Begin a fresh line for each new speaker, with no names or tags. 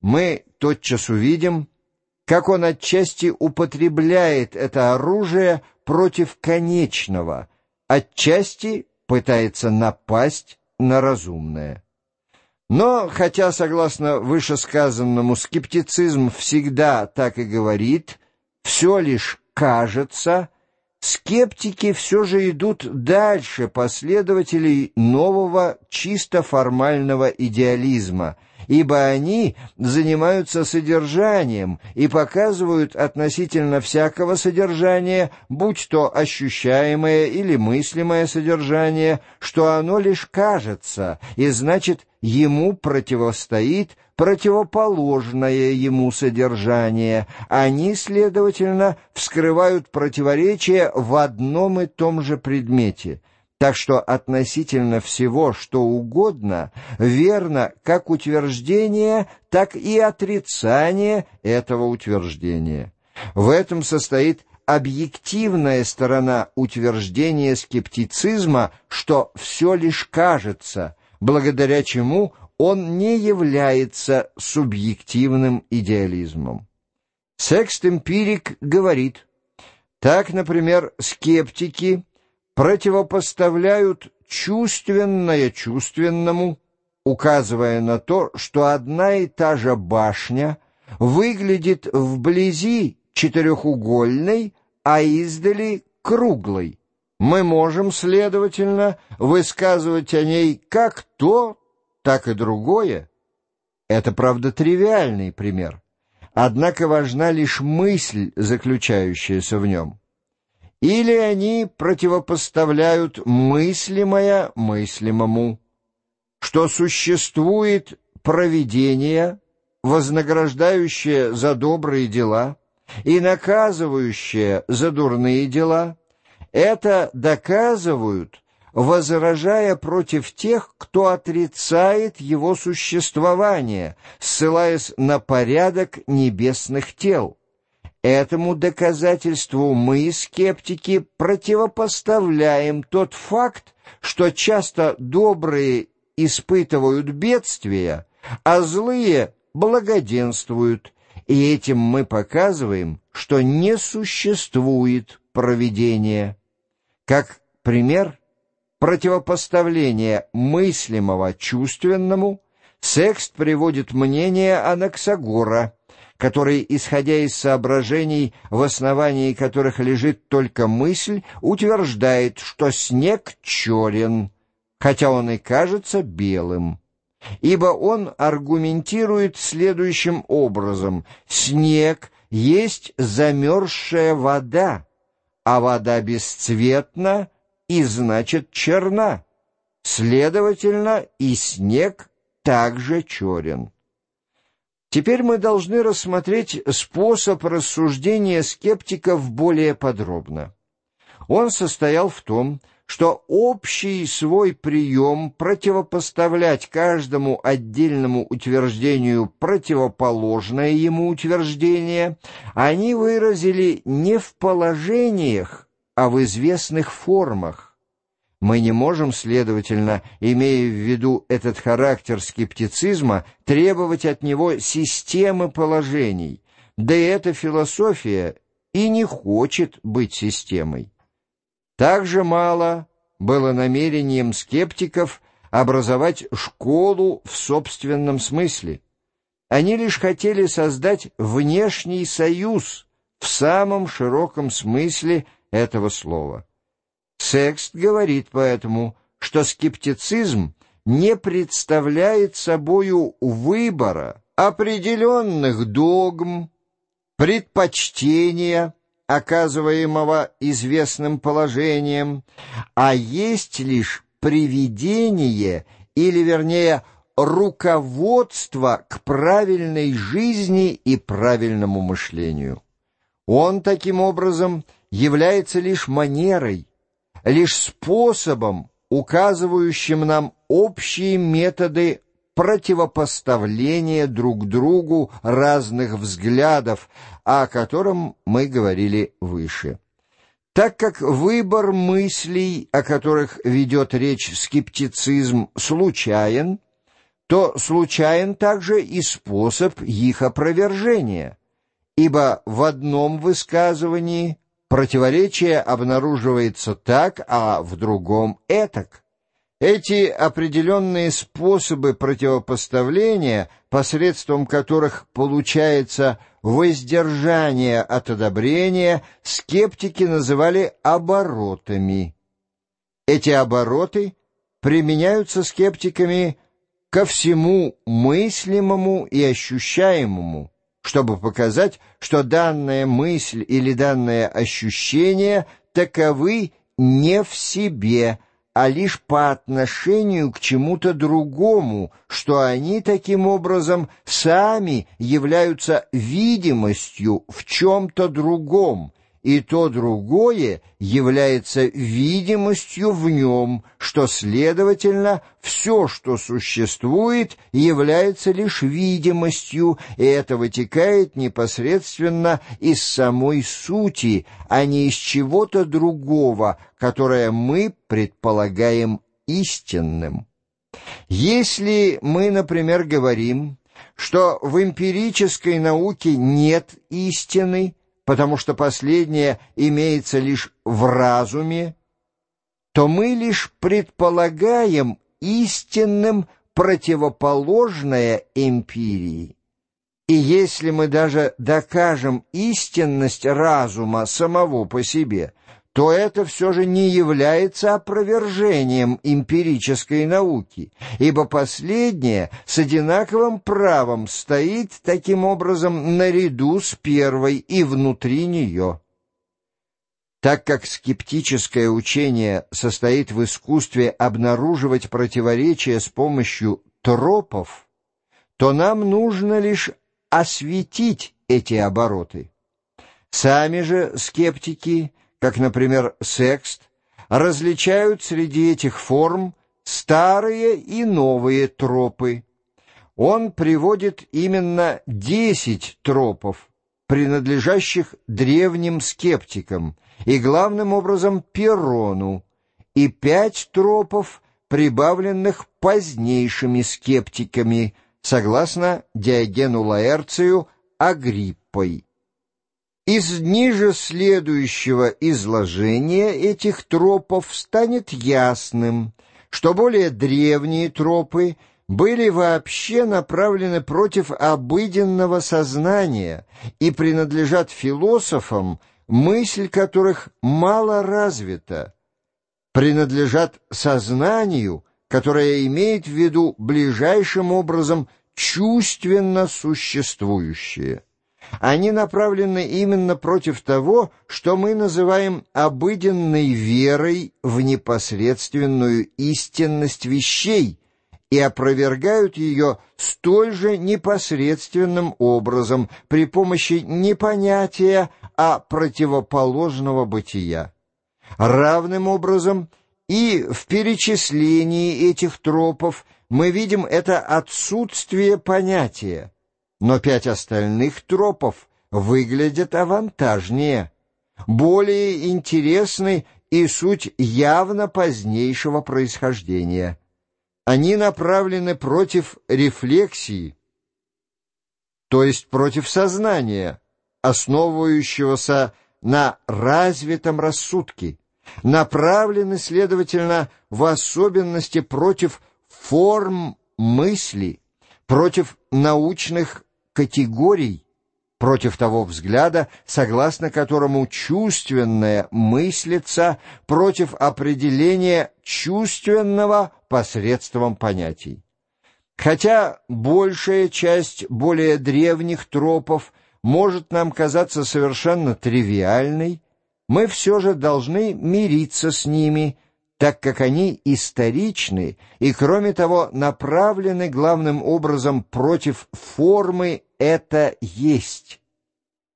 мы тотчас увидим, как он отчасти употребляет это оружие против конечного, отчасти пытается напасть на разумное. Но, хотя, согласно вышесказанному, скептицизм всегда так и говорит, все лишь кажется, скептики все же идут дальше последователей нового чисто формального идеализма — ибо они занимаются содержанием и показывают относительно всякого содержания, будь то ощущаемое или мыслимое содержание, что оно лишь кажется, и значит ему противостоит противоположное ему содержание. Они, следовательно, вскрывают противоречия в одном и том же предмете. Так что относительно всего, что угодно, верно как утверждение, так и отрицание этого утверждения. В этом состоит объективная сторона утверждения скептицизма, что все лишь кажется, благодаря чему он не является субъективным идеализмом. Секст-эмпирик говорит, так, например, скептики – противопоставляют чувственное чувственному, указывая на то, что одна и та же башня выглядит вблизи четырехугольной, а издали круглой. Мы можем, следовательно, высказывать о ней как то, так и другое. Это, правда, тривиальный пример, однако важна лишь мысль, заключающаяся в нем. Или они противопоставляют мыслимое мыслимому, что существует провидение, вознаграждающее за добрые дела и наказывающее за дурные дела, это доказывают, возражая против тех, кто отрицает его существование, ссылаясь на порядок небесных тел. Этому доказательству мы, скептики, противопоставляем тот факт, что часто добрые испытывают бедствия, а злые благоденствуют, и этим мы показываем, что не существует провидения. Как пример противопоставления мыслимого чувственному, Секст приводит мнение Анаксагора – который, исходя из соображений, в основании которых лежит только мысль, утверждает, что снег черен, хотя он и кажется белым. Ибо он аргументирует следующим образом. Снег есть замерзшая вода, а вода бесцветна и значит черна. Следовательно, и снег также черен. Теперь мы должны рассмотреть способ рассуждения скептиков более подробно. Он состоял в том, что общий свой прием противопоставлять каждому отдельному утверждению противоположное ему утверждение они выразили не в положениях, а в известных формах. Мы не можем, следовательно, имея в виду этот характер скептицизма, требовать от него системы положений, да и эта философия и не хочет быть системой. Также мало было намерением скептиков образовать школу в собственном смысле. Они лишь хотели создать внешний союз в самом широком смысле этого слова. Секст говорит поэтому, что скептицизм не представляет собою выбора определенных догм, предпочтения, оказываемого известным положением, а есть лишь приведение, или, вернее, руководство к правильной жизни и правильному мышлению. Он, таким образом, является лишь манерой, лишь способом, указывающим нам общие методы противопоставления друг другу разных взглядов, о котором мы говорили выше. Так как выбор мыслей, о которых ведет речь скептицизм, случайен, то случайен также и способ их опровержения, ибо в одном высказывании противоречие обнаруживается так, а в другом — этак. Эти определенные способы противопоставления, посредством которых получается воздержание от одобрения, скептики называли оборотами. Эти обороты применяются скептиками ко всему мыслимому и ощущаемому, чтобы показать, что данная мысль или данное ощущение таковы не в себе, а лишь по отношению к чему-то другому, что они таким образом сами являются видимостью в чем-то другом, и то другое является видимостью в нем, что, следовательно, все, что существует, является лишь видимостью, и это вытекает непосредственно из самой сути, а не из чего-то другого, которое мы предполагаем истинным. Если мы, например, говорим, что в эмпирической науке нет истины, потому что последнее имеется лишь в разуме, то мы лишь предполагаем истинным противоположное эмпирии. И если мы даже докажем истинность разума самого по себе, то это все же не является опровержением эмпирической науки, ибо последняя с одинаковым правом стоит таким образом наряду с первой и внутри нее. Так как скептическое учение состоит в искусстве обнаруживать противоречия с помощью тропов, то нам нужно лишь осветить эти обороты. Сами же скептики как, например, секст, различают среди этих форм старые и новые тропы. Он приводит именно десять тропов, принадлежащих древним скептикам и, главным образом, Перрону, и пять тропов, прибавленных позднейшими скептиками, согласно Диогену Лаэрцию Агриппой. Из ниже следующего изложения этих тропов станет ясным, что более древние тропы были вообще направлены против обыденного сознания и принадлежат философам, мысль которых мало развита, принадлежат сознанию, которое имеет в виду ближайшим образом чувственно существующее. Они направлены именно против того, что мы называем обыденной верой в непосредственную истинность вещей и опровергают ее столь же непосредственным образом при помощи не понятия, а противоположного бытия. Равным образом и в перечислении этих тропов мы видим это отсутствие понятия, но пять остальных тропов выглядят авантажнее, более интересны и суть явно позднейшего происхождения. Они направлены против рефлексии, то есть против сознания, основывающегося на развитом рассудке, направлены, следовательно, в особенности против форм мысли, против научных категорий против того взгляда, согласно которому чувственное мыслится против определения чувственного посредством понятий. Хотя большая часть более древних тропов может нам казаться совершенно тривиальной, мы все же должны мириться с ними – так как они историчны и, кроме того, направлены главным образом против формы «это есть».